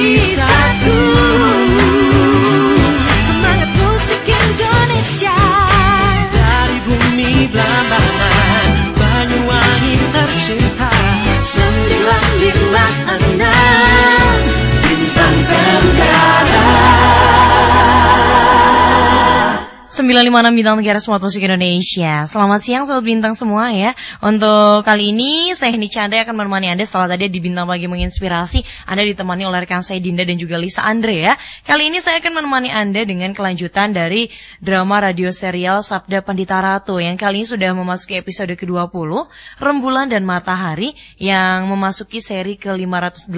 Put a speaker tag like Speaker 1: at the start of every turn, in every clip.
Speaker 1: Please 956 Bintang Negara Smart Musik Indonesia. Selamat siang Sobat Bintang semua ya. Untuk kali ini saya Henny Chandra akan menemani Anda Setelah tadi di Bintang Pagi Menginspirasi. Anda ditemani oleh rekan saya Dinda dan juga Lisa Andre ya. Kali ini saya akan menemani Anda dengan kelanjutan dari drama radio serial Sabda Pandita Ratu Yang kali ini sudah memasuki episode ke-20 Rembulan dan Matahari Yang memasuki seri ke-585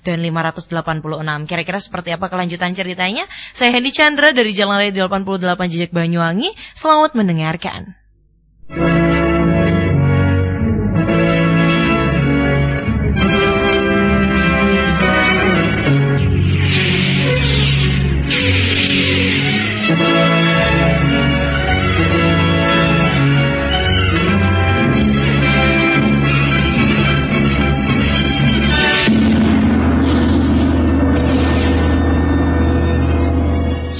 Speaker 1: dan 586 Kira-kira seperti apa kelanjutan ceritanya? Saya Henny Chandra dari Jalan Raya 88 Bapak Jejak Banyuwangi. Selamat mendengarkan.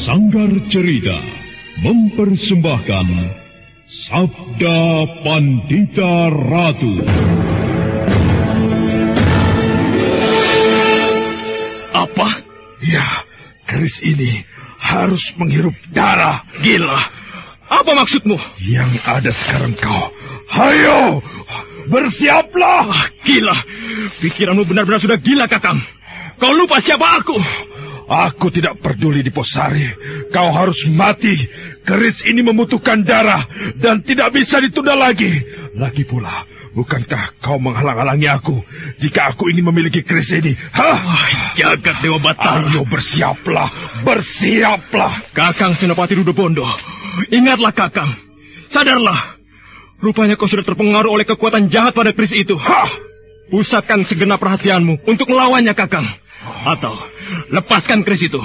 Speaker 2: Sanggar Cerita mempersembahkan Sabda Pandita Ratu.
Speaker 3: Apa? Ya, keris ini harus menghirup darah.
Speaker 4: Gila. Apa maksudmu?
Speaker 3: Yang ada sekarang kau. Hayo, bersiaplah.
Speaker 4: Ah, gila. Pikiranmu benar-benar sudah gila, Kakang. Kau lupa siapa aku?
Speaker 3: Aku tidak peduli di Posari. Kau harus mati. Keris ini membutuhkan darah dan tidak bisa ditunda lagi. Lagi pula, bukankah kau menghalang-halangi aku jika aku ini memiliki keris ini? Hah? Oh,
Speaker 4: jagat Dewa Batara.
Speaker 3: Ayo bersiaplah, bersiaplah.
Speaker 4: Kakang Senopati Rudobondo, ingatlah Kakang. Sadarlah, rupanya kau sudah terpengaruh oleh kekuatan jahat pada keris itu.
Speaker 3: Hah?
Speaker 4: Pusatkan segenap perhatianmu untuk melawannya, Kakang. Atau lepaskan keris itu.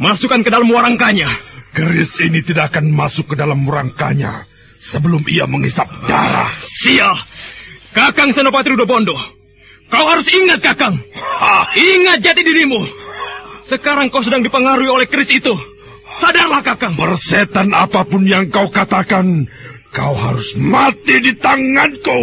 Speaker 4: Masukkan ke dalam warangkanya.
Speaker 3: Keris ini tidak akan masuk ke dalam warangkanya sebelum ia mengisap darah.
Speaker 4: Sial! Kakang Senopati Rudobondo. Kau harus ingat, Kakang. Ingat jati dirimu. Sekarang kau sedang dipengaruhi oleh keris itu. Sadarlah, Kakang.
Speaker 3: Persetan apa pun yang kau katakan, kau harus mati di tanganku.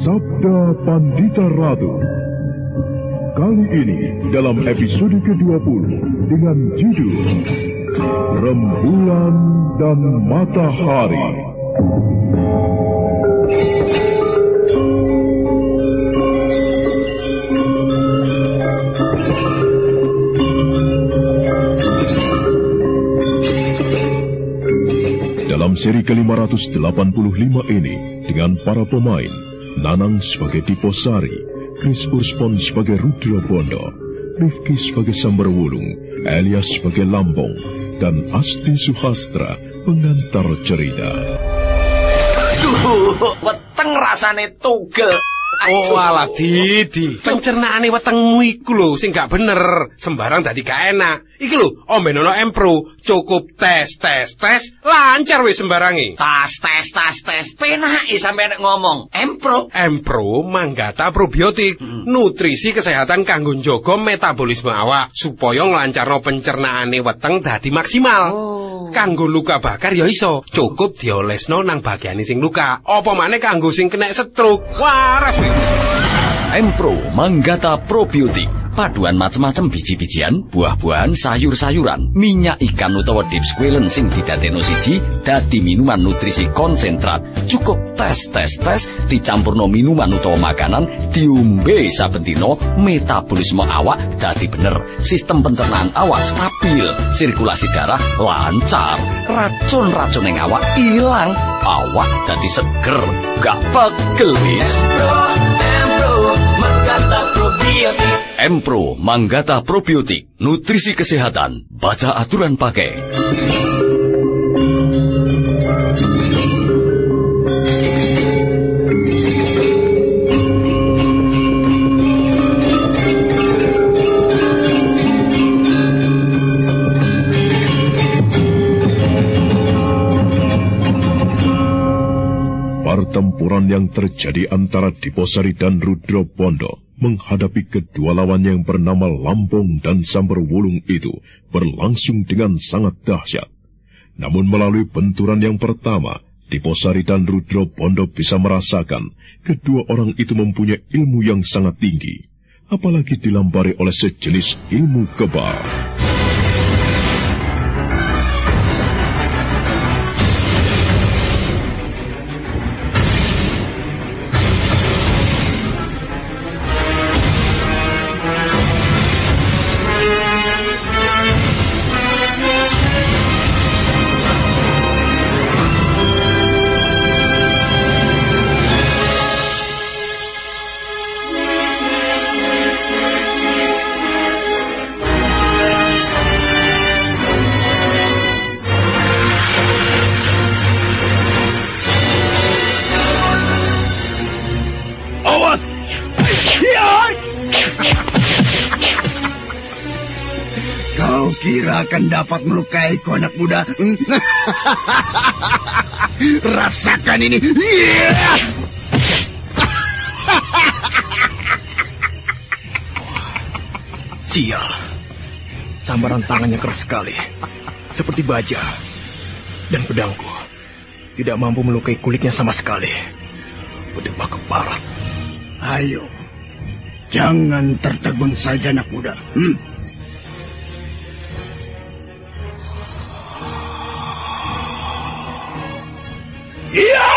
Speaker 2: Sabda Pandita Ratu Kali ini dalam episode ke-20 dengan judul Rembulan dan Matahari. Dalam seri ke-585 ini dengan para pemain Nanang sebagai Diposari, Chris Urspon sebagai Rudra Bondo, Rifki sebagai Samberwulung, Elias sebagai Lambong, dan Asti Suhastra pengantar cerita.
Speaker 5: Duh, weteng rasane tugel.
Speaker 6: Oh alah Didi, pencernaane wetengmu iku lho sing gak bener, sembarang dadi gak enak. Iki lho, ombenono Empro, cukup tes tes tes, lancar wis sembarangi.
Speaker 5: Tas tes tes tes, penake sampe nek ngomong. Empro,
Speaker 6: Empro manggata probiotik, hmm. nutrisi kesehatan kanggo njaga metabolisme awak supaya nglancarno pencernaane weteng dadi maksimal. Oh. Kanggo luka bakar ya iso, cukup diolesno nang bagian sing luka. Apa maneh kanggo sing kena stroke. Waras wis.
Speaker 7: Empro Manggata Probiotik paduan macam-macam biji-bijian, buah-buahan, sayur-sayuran, minyak ikan utawa deep squalen sing didadekno siji dadi minuman nutrisi konsentrat. Cukup tes tes tes dicampurno minuman utawa makanan diombe saben metabolisme awak dadi bener. Sistem pencernaan awak stabil, sirkulasi darah lancar, racun-racun yang awak ilang, awak dadi seger, gak pegel wis.
Speaker 5: Probiotik.
Speaker 7: Empro Manggata Probiotik, nutrisi kesehatan, baca aturan pakai.
Speaker 2: Pertempuran yang terjadi antara Diposari dan Rudro Bondo menghadapi kedua lawan yang bernama Lampung dan Samberwulung itu berlangsung dengan sangat dahsyat. Namun melalui benturan yang pertama, Diposari dan Rudro Bondo bisa merasakan kedua orang itu mempunyai ilmu yang sangat tinggi, apalagi dilambari oleh sejenis ilmu kebal.
Speaker 8: Rasakan ini.
Speaker 9: Sial. Sambaran tangannya keras sekali. Seperti baja. Dan pedangku. Tidak mampu melukai kulitnya sama sekali. Berdebak keparat.
Speaker 8: Ayo. Jangan tertegun saja anak muda. Hmm?
Speaker 2: Dengan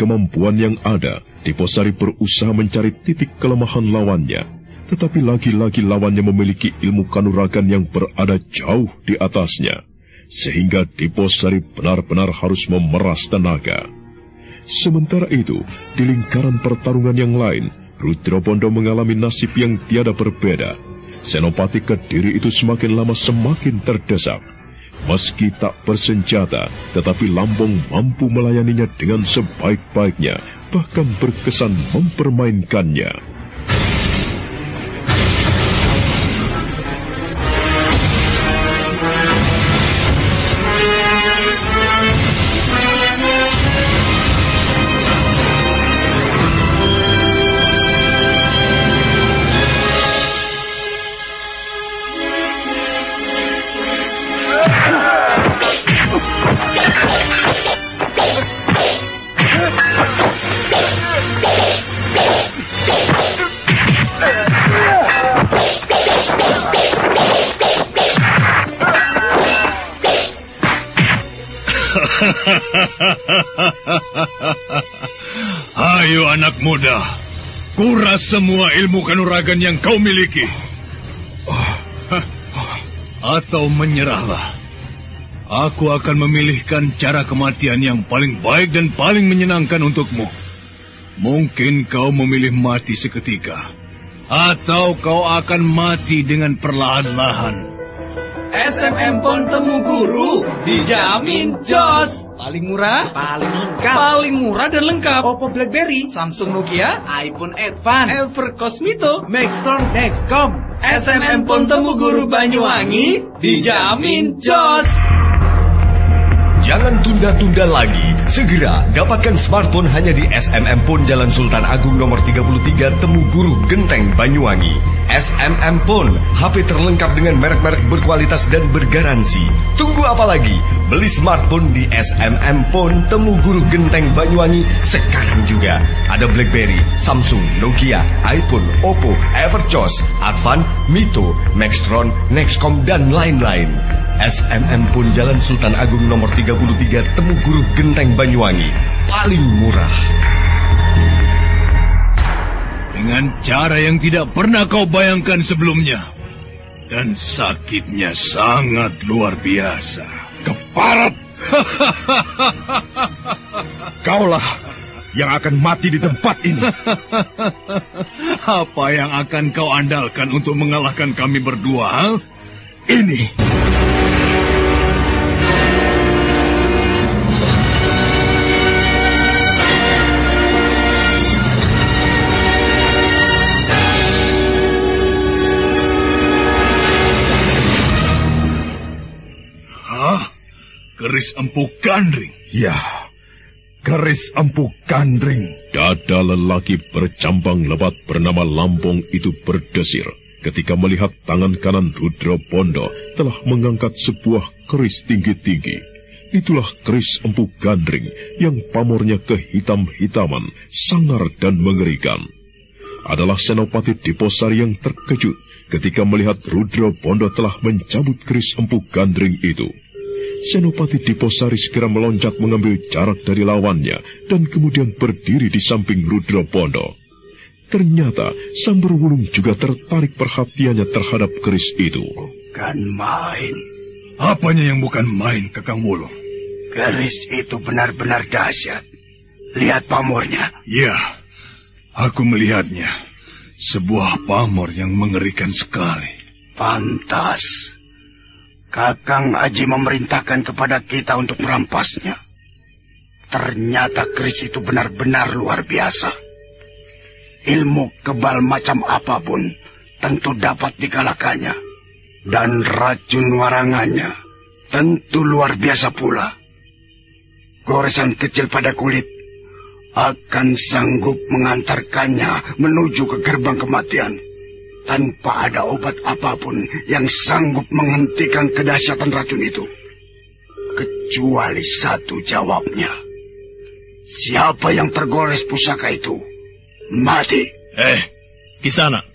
Speaker 2: kemampuan yang ada, Diposari berusaha mencari titik kelemahan lawannya. Tetapi lagi-lagi lawannya memiliki ilmu kanuragan yang berada jauh di atasnya. Sehingga Diposari benar-benar harus memeras tenaga. Sementara itu, di lingkaran pertarungan yang lain, Rudro Bondo mengalami nasib yang tiada berbeda. Senopati Kediri itu semakin lama semakin terdesak. Meski tak bersenjata, tetapi Lambung mampu melayaninya dengan sebaik-baiknya, bahkan berkesan mempermainkannya.
Speaker 10: Anak muda, kuras semua ilmu kanuragan yang kau miliki. Oh, Atau menyerahlah. Aku akan memilihkan cara kematian yang paling baik dan paling menyenangkan untukmu. Mungkin kau memilih mati seketika. Atau kau akan mati dengan perlahan-lahan.
Speaker 5: SMM Pon Temu Guru dijamin jos.
Speaker 11: Paling murah,
Speaker 5: Paling lengkap.
Speaker 11: paling murah dan lengkap.
Speaker 5: Oppo BlackBerry,
Speaker 11: Samsung Nokia,
Speaker 5: iPhone Advance,
Speaker 11: Elver Cosmito,
Speaker 5: Maxtron, Dexcom, SMM Pon Temu Guru Banyuwangi dijamin jos.
Speaker 12: Jangan tunda-tunda lagi. Segera dapatkan smartphone hanya di SMM Pon Jalan Sultan Agung nomor 33 Temu Guru Genteng Banyuwangi. SMM Pon, HP terlengkap dengan merek-merek berkualitas dan bergaransi. Tunggu apa lagi? Beli smartphone di SMM Phone Temu Guru Genteng Banyuwangi sekarang juga. Ada BlackBerry, Samsung, Nokia, iPhone, Oppo, Everchoss, Advan, Mito, Maxtron, Nexcom, dan lain-lain. SMM Phone Jalan Sultan Agung nomor 33 Temu Guru Genteng Banyuwangi. Paling murah.
Speaker 3: Dengan cara yang tidak pernah kau bayangkan sebelumnya. Dan sakitnya sangat luar biasa. Keparat! Kaulah yang akan mati di tempat ini. Apa yang akan kau andalkan untuk mengalahkan kami berdua? Ini. Keris Empu Gandring? Ya, keris Empu Gandring.
Speaker 2: Dada lelaki bercambang lebat bernama Lampong itu berdesir ketika melihat tangan kanan Rudra Bondo telah mengangkat sebuah keris tinggi-tinggi. Itulah keris Empu Gandring yang pamornya kehitam-hitaman, sangar dan mengerikan. Adalah Senopati Diposari yang terkejut ketika melihat Rudra Bondo telah mencabut keris Empu Gandring itu. Senopati Diposari segera meloncat mengambil jarak dari lawannya dan kemudian berdiri di samping Rudra Bondo. Ternyata Sambar Wulung juga tertarik perhatiannya terhadap keris itu.
Speaker 8: Kan main.
Speaker 3: Apanya yang bukan main, Kakang Wulung?
Speaker 8: Keris itu benar-benar dahsyat. Lihat pamornya.
Speaker 3: Ya, aku melihatnya. Sebuah pamor yang mengerikan sekali.
Speaker 8: Pantas. Kakang Aji memerintahkan kepada kita untuk merampasnya. Ternyata keris itu benar-benar luar biasa. Ilmu kebal macam apa pun tentu dapat dikalahkannya. Dan racun warangannya tentu luar biasa pula. Goresan kecil pada kulit akan sanggup mengantarkannya menuju ke gerbang kematian tanpa ada obat apa pun yang sanggup menghentikan kedahsyatan racun itu. Kecuali satu jawabnya. Siapa yang tergores pusaka itu? Mati.
Speaker 4: Eh, Kisana,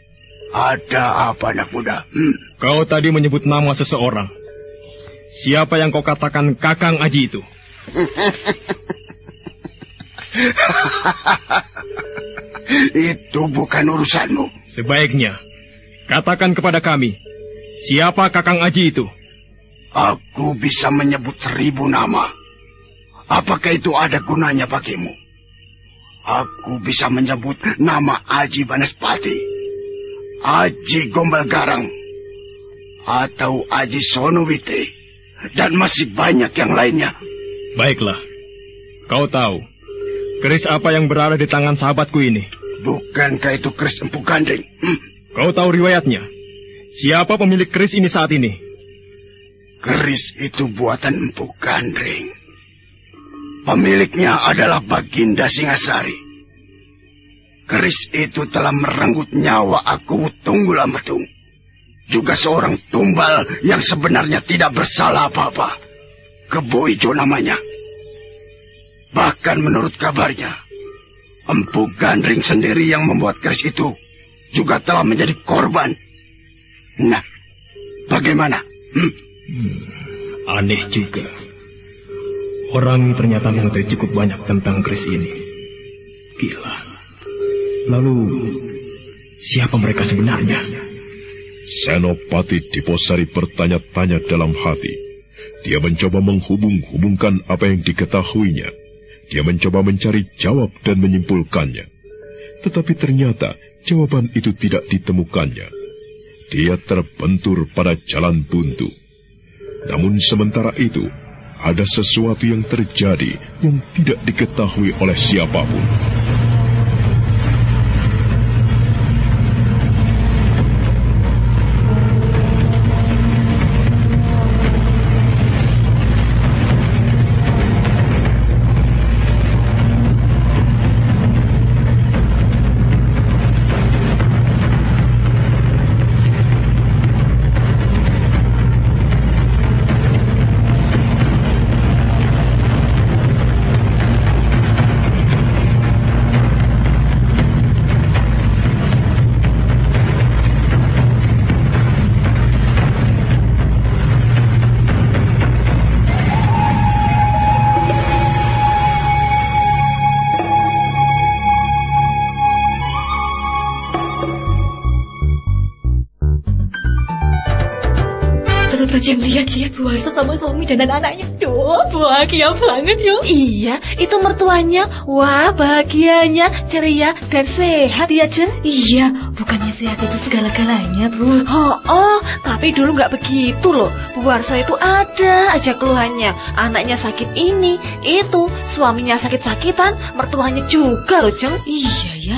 Speaker 8: Ada apa anak muda? Hmm.
Speaker 4: kau tadi menyebut nama seseorang. Siapa yang kau katakan Kakang Aji itu?
Speaker 8: itu bukan urusanmu.
Speaker 4: Sebaiknya, katakan kepada kami, siapa Kakang Aji itu?
Speaker 8: Aku bisa menyebut seribu nama. Apakah itu ada gunanya bagimu? Aku bisa menyebut nama Aji Banaspati, Aji Gombal Garang, atau Aji Sonowitri, dan masih banyak yang lainnya.
Speaker 4: Baiklah, kau tahu, keris apa yang berada di tangan sahabatku ini?
Speaker 8: Bukankah itu keris empu gandring? Hmm.
Speaker 4: Kau tahu riwayatnya? Siapa pemilik keris ini saat ini?
Speaker 8: Keris itu buatan empu gandring. Pemiliknya adalah Baginda Singasari. Keris itu telah merenggut nyawa aku Tunggul Ametung. Juga seorang tumbal yang sebenarnya tidak bersalah apa-apa. Keboijo namanya. Bahkan menurut kabarnya, Empu Gandring sendiri yang membuat keris itu juga telah menjadi korban. Nah, bagaimana? Hmm?
Speaker 4: Aneh juga. Orang ternyata mengetahui cukup banyak tentang keris ini. Gila. Lalu, siapa mereka sebenarnya?
Speaker 2: Senopati Diposari bertanya-tanya dalam hati. Dia mencoba menghubung-hubungkan apa yang diketahuinya. Dia mencoba mencari jawab dan menyimpulkannya. Tetapi ternyata jawaban itu tidak ditemukannya. Dia terbentur pada jalan buntu. Namun sementara itu, ada sesuatu yang terjadi yang tidak diketahui oleh siapa
Speaker 13: pun. Jeng, lihat-lihat Bu Warso sama suami dan anaknya. Duh, bahagia banget yo.
Speaker 14: Iya, itu mertuanya. Wah, bahagianya, ceria dan sehat ya, Jeng.
Speaker 13: Iya, bukannya sehat itu segala-galanya, Bu.
Speaker 14: Oh, oh, tapi dulu nggak begitu loh. Bu Warso itu ada aja keluhannya. Anaknya sakit ini, itu, suaminya sakit-sakitan, mertuanya juga loh, Jeng.
Speaker 13: Iya ya,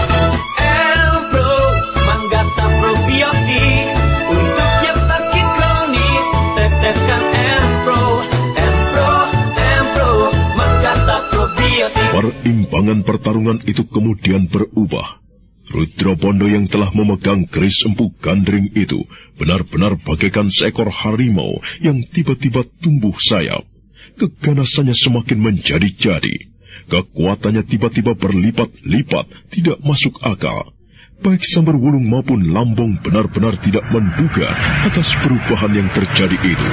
Speaker 2: Perimbangan pertarungan itu kemudian berubah. Rudra Bondo yang telah memegang keris empu gandring itu benar-benar bagaikan seekor harimau yang tiba-tiba tumbuh sayap. Keganasannya semakin menjadi-jadi. Kekuatannya tiba-tiba berlipat-lipat, tidak masuk akal. Baik Sambar Wulung maupun Lambong benar-benar tidak menduga atas perubahan yang terjadi itu.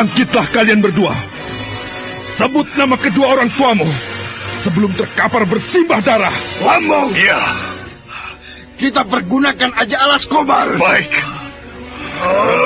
Speaker 3: Bangkitlah kalian berdua. Sebut nama kedua orang tuamu sebelum terkapar bersimbah darah.
Speaker 8: Lambung.
Speaker 3: Iya.
Speaker 8: Kita pergunakan aja alas kobar.
Speaker 3: Baik. Tubuh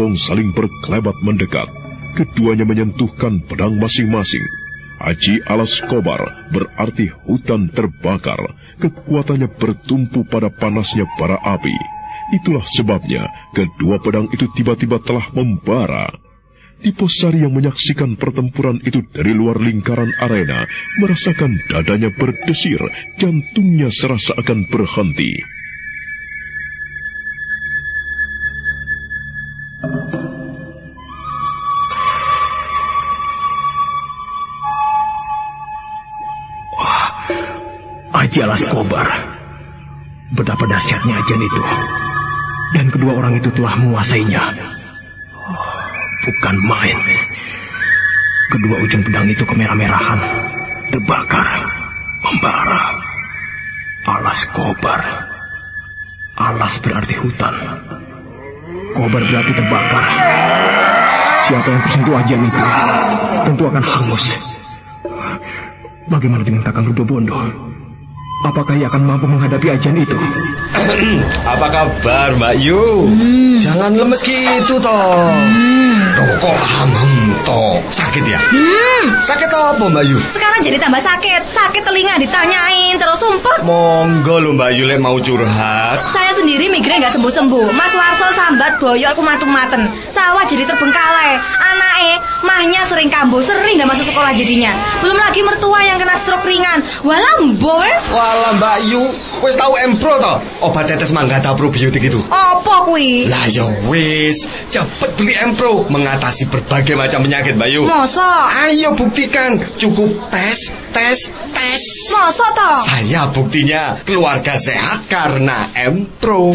Speaker 3: Lambong saling berkelebat mendekat. Keduanya menyentuhkan pedang masing-masing. Aji alas kobar berarti hutan terbakar. Kekuatannya bertumpu pada panasnya bara api. Itulah sebabnya kedua pedang itu tiba-tiba telah membara. Diposari yang menyaksikan pertempuran itu dari luar lingkaran arena merasakan dadanya berdesir, jantungnya serasa akan berhenti.
Speaker 4: Aji alas kobar. Betapa dahsyatnya ajian itu. Dan kedua orang itu telah menguasainya. Oh, bukan main. Kedua ujung pedang itu kemerah-merahan. Terbakar. Membara. Alas kobar. Alas berarti hutan. Kobar berarti terbakar.
Speaker 3: siapa yang tersentuh ajian itu tentu akan hangus. Bagaimana dengan Kakang Rudra Bondo? Apakah ia akan mampu menghadapi ajian itu?
Speaker 12: Apa kabar Mbak Yu?
Speaker 13: Hmm.
Speaker 12: Jangan lemes gitu toh. Toh kok hamem toh. Sakit ya?
Speaker 13: Hmm.
Speaker 12: Sakit apa Mbak Yu?
Speaker 13: Sekarang jadi tambah sakit. Sakit telinga ditanyain terus sumpah.
Speaker 12: Monggo lo Mbak Yu lek mau curhat.
Speaker 13: Saya sendiri migrain nggak sembuh-sembuh. Mas Warso sambat boyo aku matung-maten. Sawah jadi terbengkalai. Anake mahnya sering kambuh, sering nggak masuk sekolah jadinya. Belum lagi mertua yang kena stroke ringan. Walah boes.
Speaker 12: Walah Mbak Yu, wis tahu Empro toh? Obat tetes manggata probiotik itu.
Speaker 13: Apa kuwi?
Speaker 12: Lah ya wis, cepet beli Empro mengatasi berbagai macam penyakit Mbak Yu.
Speaker 13: Masa?
Speaker 12: Ayo buktikan, cukup tes, tes, tes.
Speaker 13: Masa toh?
Speaker 12: Saya buktinya keluarga sehat karena Empro.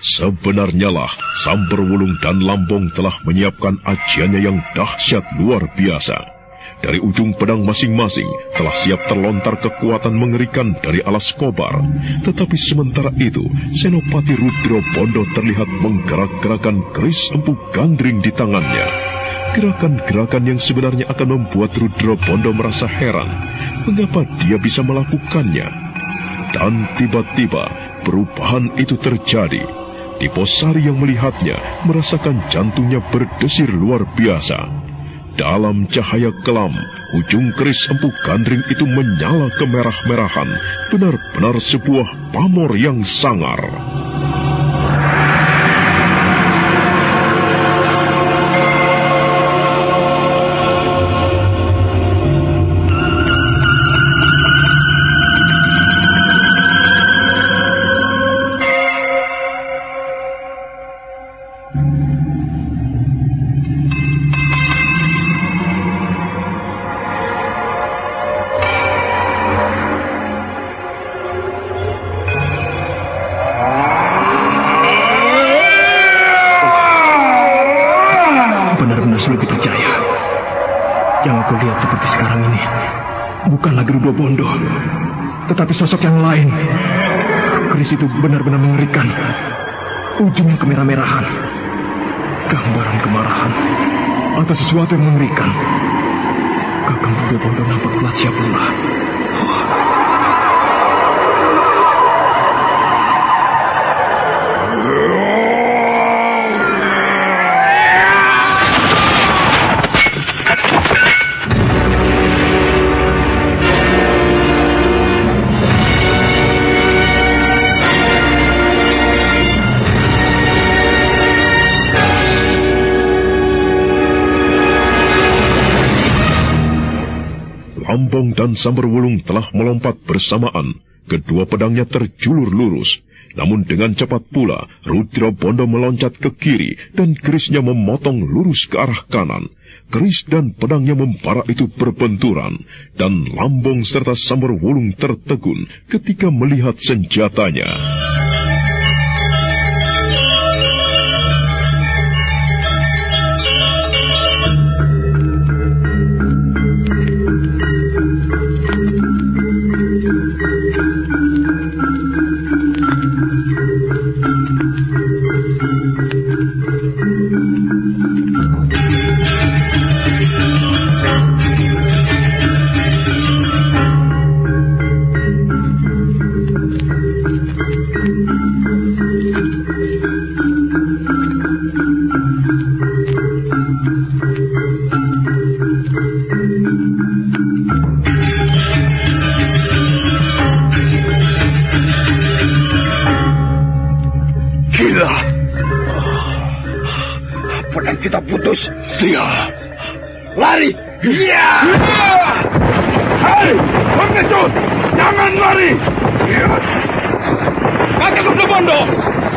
Speaker 2: Sebenarnya lah, Samperwulung dan Lambong telah menyiapkan ajiannya yang dahsyat luar biasa. Dari ujung pedang masing-masing telah siap terlontar kekuatan mengerikan dari alas kobar. Tetapi sementara itu, Senopati Rudro Bondo terlihat menggerak-gerakan keris empu gandring di tangannya. Gerakan-gerakan yang sebenarnya akan membuat Rudro Bondo merasa heran. Mengapa dia bisa melakukannya? Dan tiba-tiba perubahan itu terjadi. Diposari yang melihatnya merasakan jantungnya berdesir luar biasa. Dalam cahaya kelam, ujung keris empu gandring itu menyala kemerah-merahan, benar-benar sebuah pamor yang sangar.
Speaker 3: Keris itu benar-benar mengerikan. Ujungnya kemerah-merahan. Gambaran kemarahan atau sesuatu yang mengerikan. Kakang Rudro Bondo nampak telah siap pula.
Speaker 2: Dan Samberwulung telah melompat bersamaan. Kedua pedangnya terjulur lurus. Namun dengan cepat pula, Rudra Bondo meloncat ke kiri dan kerisnya memotong lurus ke arah kanan. Keris dan pedangnya membara itu berbenturan, dan Lambong serta Samberwulung tertegun ketika melihat senjatanya.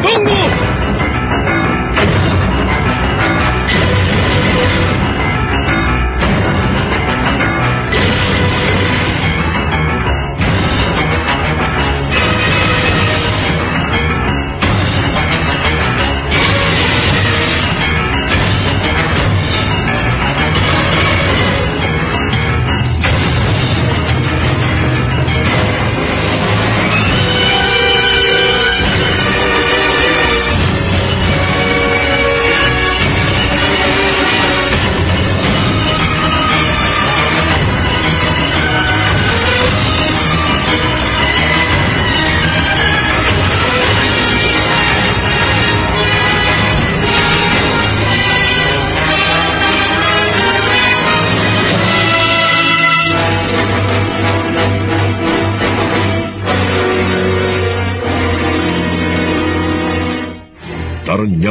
Speaker 4: Tunggu!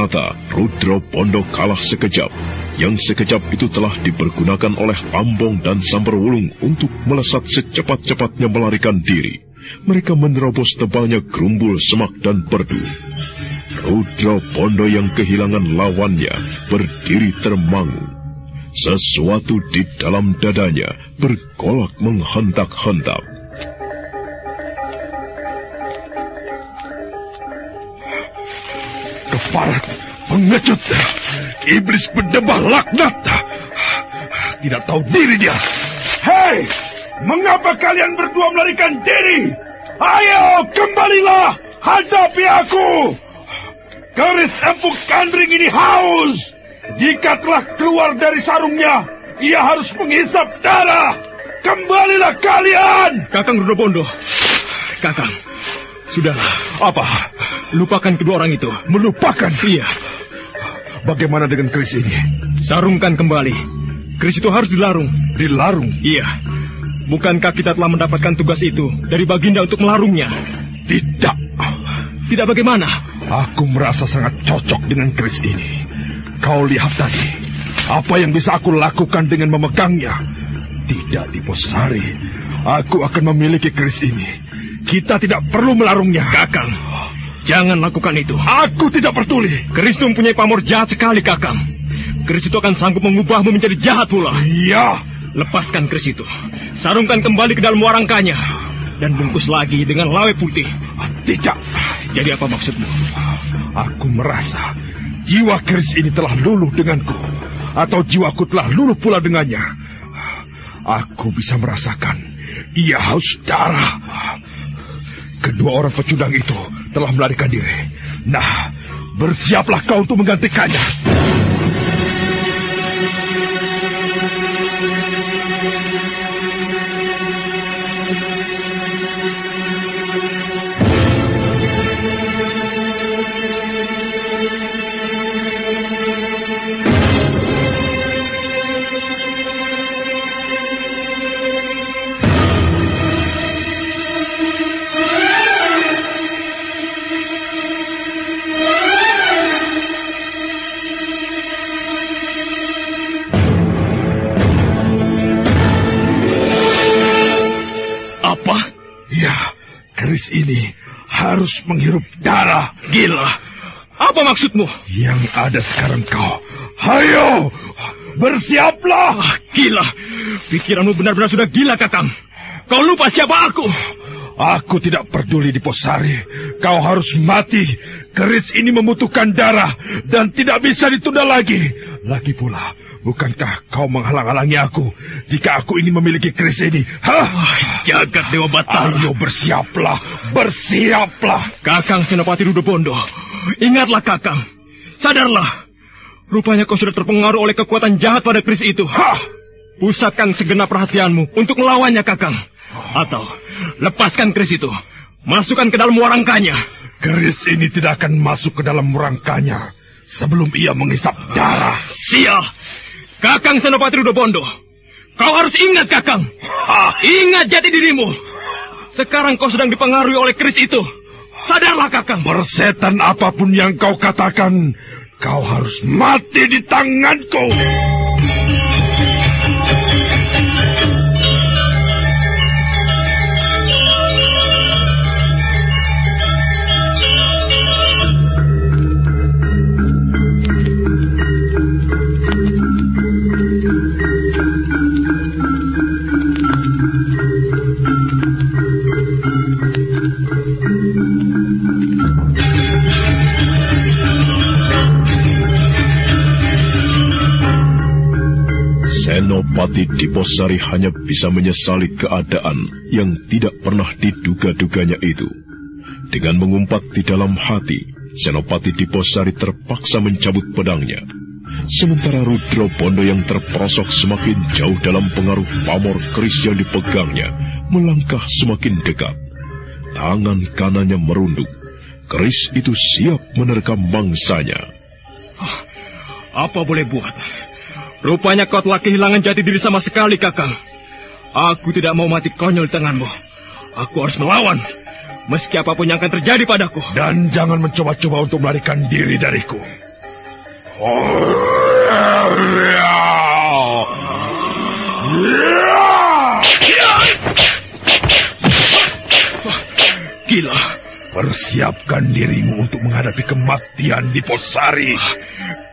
Speaker 2: Ternyata Rudra Bondo kalah sekejap. Yang sekejap itu telah dipergunakan oleh Lambong dan Samperwulung untuk melesat secepat-cepatnya melarikan diri. Mereka menerobos tebalnya gerumbul semak dan perdu. Rudra Bondo yang kehilangan lawannya berdiri termangu. Sesuatu di dalam dadanya bergolak menghentak-hentak.
Speaker 3: Keparat, pengecut, iblis berdebah laknat. Tidak tahu diri dia. Hei, mengapa kalian berdua melarikan diri? Ayo, kembalilah, hadapi aku. Keris empuk kandring ini haus. Jika telah keluar dari sarungnya, ia harus menghisap darah. Kembalilah kalian.
Speaker 4: Kakang Rudebondo. Kakang, sudahlah.
Speaker 3: Apa?
Speaker 4: Lupakan kedua orang itu.
Speaker 3: Melupakan?
Speaker 4: Iya.
Speaker 3: Bagaimana dengan keris ini?
Speaker 4: Sarungkan kembali. Keris itu harus dilarung.
Speaker 3: Dilarung?
Speaker 4: Iya. Bukankah kita telah mendapatkan tugas itu dari Baginda untuk melarungnya?
Speaker 3: Tidak.
Speaker 4: Tidak bagaimana?
Speaker 3: Aku merasa sangat cocok dengan keris ini. Kau lihat tadi, apa yang bisa aku lakukan dengan memegangnya? Tidak di Posari. Aku akan memiliki keris ini. Kita tidak perlu melarungnya.
Speaker 4: Kakang, jangan lakukan itu.
Speaker 3: Aku tidak peduli.
Speaker 4: Keris itu mempunyai pamor jahat sekali, Kakang. Keris itu akan sanggup mengubahmu menjadi jahat pula.
Speaker 3: Iya.
Speaker 4: Lepaskan keris itu. Sarungkan kembali ke dalam warangkanya. Dan bungkus lagi dengan lawe putih.
Speaker 3: Tidak.
Speaker 4: Jadi apa maksudmu?
Speaker 3: Aku merasa jiwa keris ini telah luluh denganku. Atau jiwaku telah luluh pula dengannya. Aku bisa merasakan ia haus darah. Kedua orang pecundang itu telah melarikan diri. Nah, bersiaplah kau untuk menggantikannya. Keris ini harus menghirup darah.
Speaker 4: Gila. Apa maksudmu?
Speaker 3: Yang ada sekarang kau. Hayo, bersiaplah.
Speaker 4: Ah, gila. Pikiranmu benar-benar sudah gila, Kakang. Kau lupa siapa aku?
Speaker 3: Aku tidak peduli di Posari. Kau harus mati. Keris ini membutuhkan darah dan tidak bisa ditunda lagi. Lagi pula, bukankah kau menghalang-halangi aku jika aku ingin memiliki keris ini? Hah?
Speaker 4: Oh, jagat Dewa Batara.
Speaker 3: Ayo bersiaplah, bersiaplah.
Speaker 4: Kakang Senopati Rudebondo, ingatlah Kakang. Sadarlah. Rupanya kau sudah terpengaruh oleh kekuatan jahat pada keris itu.
Speaker 3: Hah!
Speaker 4: Pusatkan segenap perhatianmu untuk melawannya, Kakang. Atau lepaskan keris itu. Masukkan ke dalam warangkanya.
Speaker 3: Keris ini tidak akan masuk ke dalam rangkanya sebelum ia menghisap darah.
Speaker 4: Sial! Kakang Senopati Rudebondo, kau harus ingat, Kakang. Ingat jati dirimu. Sekarang kau sedang dipengaruhi oleh keris itu. Sadarlah, Kakang.
Speaker 3: Persetan apa pun yang kau katakan, kau harus mati di tanganku.
Speaker 2: Senopati Diposari hanya bisa menyesali keadaan yang tidak pernah diduga-duganya itu. Dengan mengumpat di dalam hati, Senopati Diposari terpaksa mencabut pedangnya. Sementara Rudro Bondo yang terperosok semakin jauh dalam pengaruh pamor keris yang dipegangnya, melangkah semakin dekat. Tangan kanannya merunduk. Keris itu siap menerkam mangsanya.
Speaker 4: Apa boleh buat? Rupanya kau telah kehilangan jati diri sama sekali, Kakang. Aku tidak mau mati konyol di tanganmu. Aku harus melawan. Meski apa pun yang akan terjadi padaku.
Speaker 3: Dan jangan mencoba-coba untuk melarikan diri dariku.
Speaker 4: Gila.
Speaker 3: Persiapkan dirimu untuk menghadapi kematian di Posari.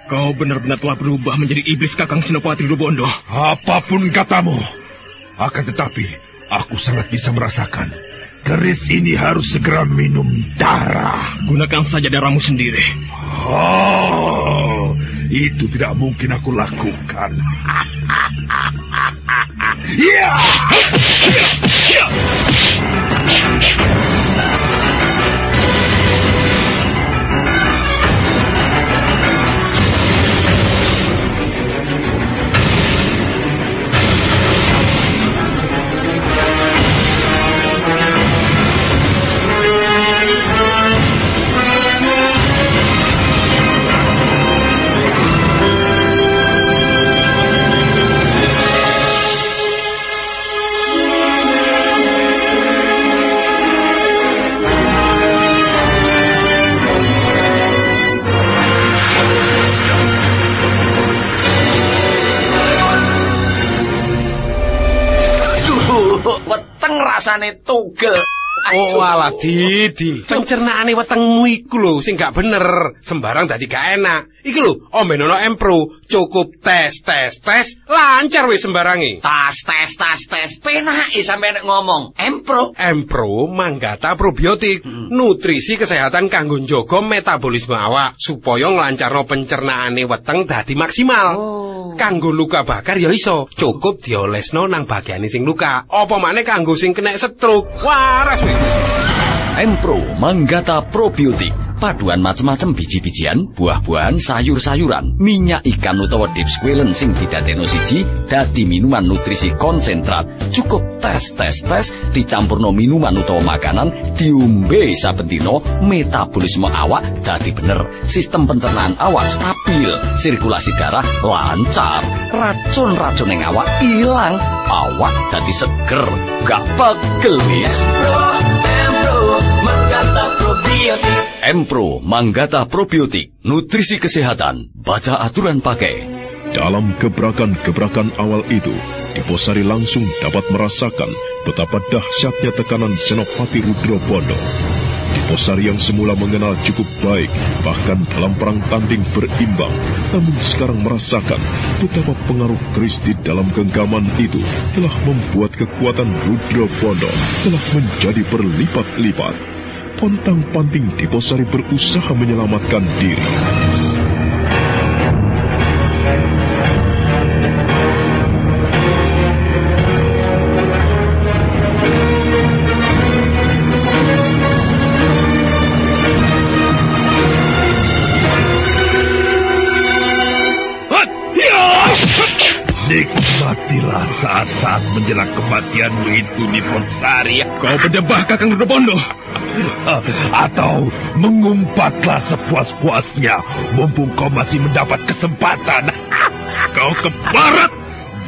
Speaker 4: Kau benar-benar telah berubah menjadi iblis Kakang Senopati Rubondo.
Speaker 3: Apa pun katamu. Akan tetapi, aku sangat bisa merasakan. Keris ini harus segera minum darah.
Speaker 4: Gunakan saja darahmu sendiri.
Speaker 3: Oh, itu tidak mungkin aku lakukan. Ya!
Speaker 15: Rasane tugel.
Speaker 6: Oh alah Didi, pencernaane wetengmu iku lho sing gak bener, sembarang dadi gak enak. Iki lho, ombenono Empro, cukup tes tes tes, lancar wis sembarangi.
Speaker 15: Tas tes tas tes, penake sampeyan ngomong. Empro.
Speaker 6: Empro manggata probiotik, nutrisi kesehatan kanggo njaga metabolisme awak supaya nglancarno pencernaane weteng dadi maksimal. Kanggo luka bakar ya iso, cukup diolesno nang bagian sing luka. Apa maneh kanggo sing kena stroke. Waras wis.
Speaker 7: Empro Manggata Probiotik paduan macam-macam biji-bijian, buah-buahan, sayur-sayuran, minyak ikan utawa deep squalen sing didadekno siji dadi minuman nutrisi konsentrat. Cukup tes tes tes dicampurno minuman utawa makanan diombe saben dina metabolisme awak dadi bener. Sistem pencernaan awak stabil, sirkulasi darah lancar, racun-racun ing awak ilang, awak dadi seger, gak pegel wis. Empro Manggata Probiotik, nutrisi kesehatan, baca aturan pakai.
Speaker 2: Dalam gebrakan-gebrakan awal itu, Diposari langsung dapat merasakan betapa dahsyatnya tekanan Senopati Rudro Bondo. Diposari yang semula mengenal cukup baik, bahkan dalam perang tanding berimbang, namun sekarang merasakan betapa pengaruh keris di dalam genggaman itu telah membuat kekuatan Rudro Bondo telah menjadi berlipat-lipat. Pontang-panting Diposari berusaha menyelamatkan diri.
Speaker 3: Nikmatilah saat-saat menjelang kematianmu itu di Posari.
Speaker 4: Kau berdebah Kakang Rudobondo.
Speaker 3: Atau mengumpatlah sepuas-puasnya, mumpung kau masih mendapat kesempatan.
Speaker 4: Kau ke barat.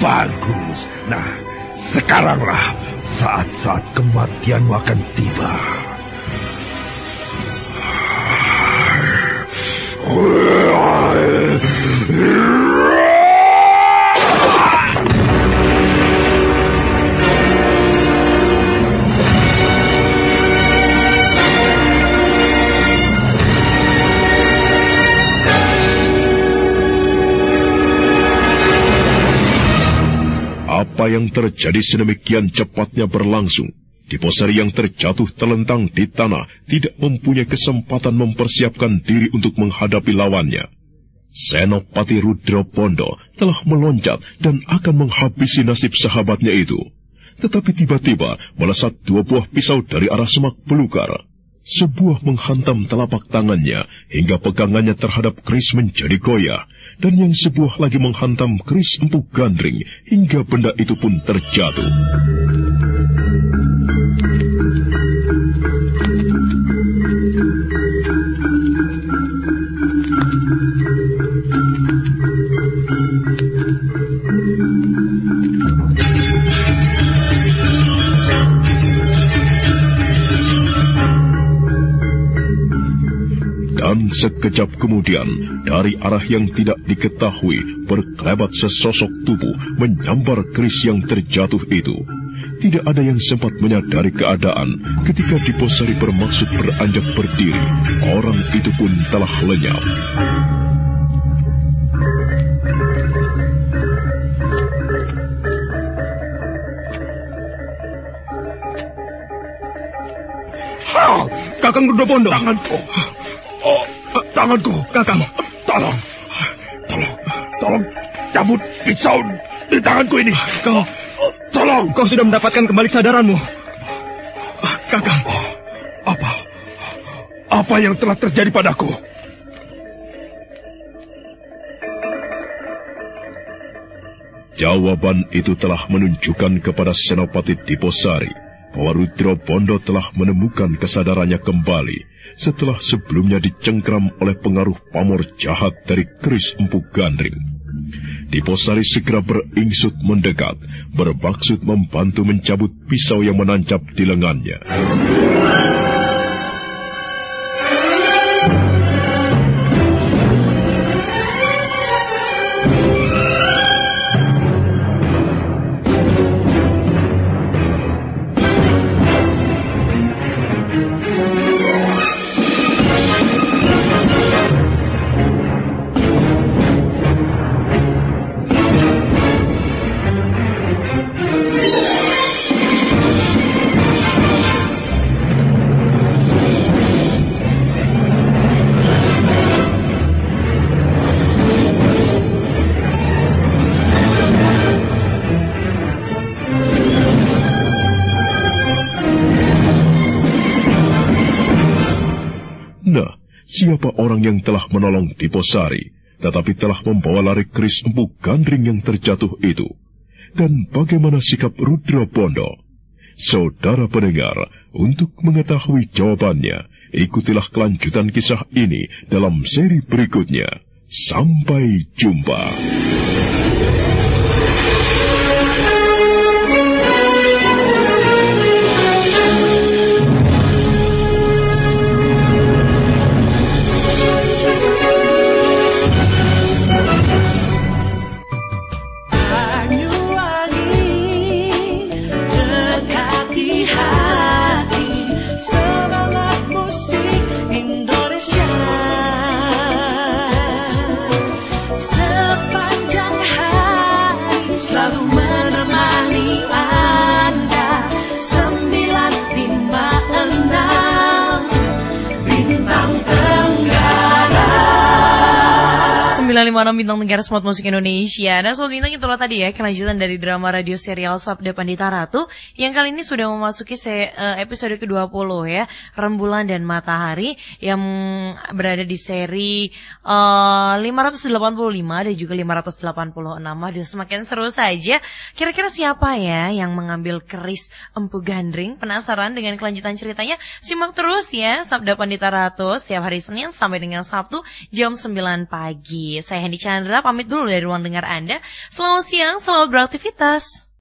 Speaker 3: Bagus. Nah, sekaranglah saat-saat kematianmu akan tiba.
Speaker 2: Apa yang terjadi sedemikian cepatnya berlangsung. Diposari yang terjatuh terlentang di tanah tidak mempunyai kesempatan mempersiapkan diri untuk menghadapi lawannya. Senopati Rudra Pondo telah meloncat dan akan menghabisi nasib sahabatnya itu. Tetapi tiba-tiba melesat dua buah pisau dari arah semak belukar. Sebuah menghantam telapak tangannya hingga pegangannya terhadap keris menjadi goyah. Dan yang sebuah lagi menghantam keris empuk gandring hingga benda itu pun terjatuh. Sekejap kemudian, dari arah yang tidak diketahui, berkelebat sesosok tubuh menyambar keris yang terjatuh itu. Tidak ada yang sempat menyadari keadaan ketika Diposari bermaksud beranjak berdiri. Orang itu pun telah lenyap.
Speaker 3: Kakang Rudobondo. Tanganku. Oh, tanganku.
Speaker 4: Kakang.
Speaker 3: Tolong. Tolong. Tolong cabut pisau di tanganku ini.
Speaker 4: Kau.
Speaker 3: Tolong.
Speaker 4: Kau sudah mendapatkan kembali kesadaranmu. Kakang.
Speaker 3: Apa? Apa yang telah terjadi padaku?
Speaker 2: Jawaban itu telah menunjukkan kepada Senopati Diposari bahwa Rudra Bondo telah menemukan kesadarannya kembali setelah sebelumnya dicengkram oleh pengaruh pamor jahat dari keris empuk gandring. Diposari segera beringsut mendekat, bermaksud membantu mencabut pisau yang menancap di lengannya. Yang telah menolong Diposari, tetapi telah membawa lari keris empuk gandring yang terjatuh itu? Dan bagaimana sikap Rudra Bondo? Saudara pendengar, untuk mengetahui jawabannya, ikutilah kelanjutan kisah ini dalam seri berikutnya. Sampai jumpa.
Speaker 1: Bintang Tenggara Spot Musik Indonesia. Dan Sobat Bintang itulah tadi ya Kelanjutan dari drama radio serial Sabda Pandita Ratu Yang kali ini sudah memasuki se eh, episode ke-20 ya Rembulan dan Matahari Yang berada di seri eh, 585 dan juga 586 Aduh semakin seru saja. Kira-kira siapa ya yang mengambil keris empu gandring? Penasaran dengan kelanjutan ceritanya? Simak terus ya Sabda Pandita Ratu Setiap hari Senin sampai dengan Sabtu jam 9 pagi. Saya Hendy Chandra pamit dulu dari ruang dengar Anda. Selamat siang, selamat beraktivitas